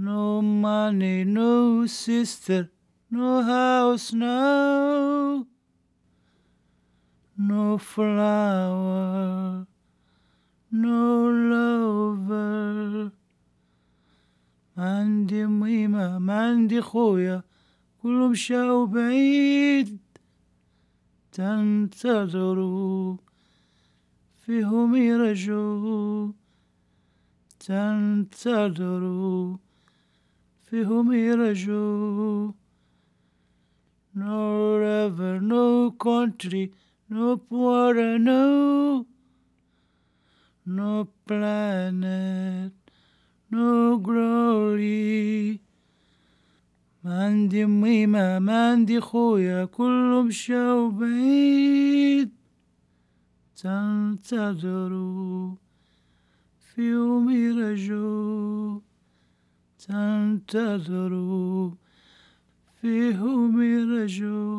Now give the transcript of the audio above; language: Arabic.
No money, no sister, no house, no, no flower, no lover. ما عندي ميمة ما عندي خويا كلهم شاو بعيد تنتظروا فيهم يرجوا تنتظروا فيهم يرجوا No river, no country, no water, no, no planet, no glory. ما عندي ميمة ما عندي خويا كلهم شاو بعيد تنتظروا في يوم يرجوا تنتظروا في يوم يرجوا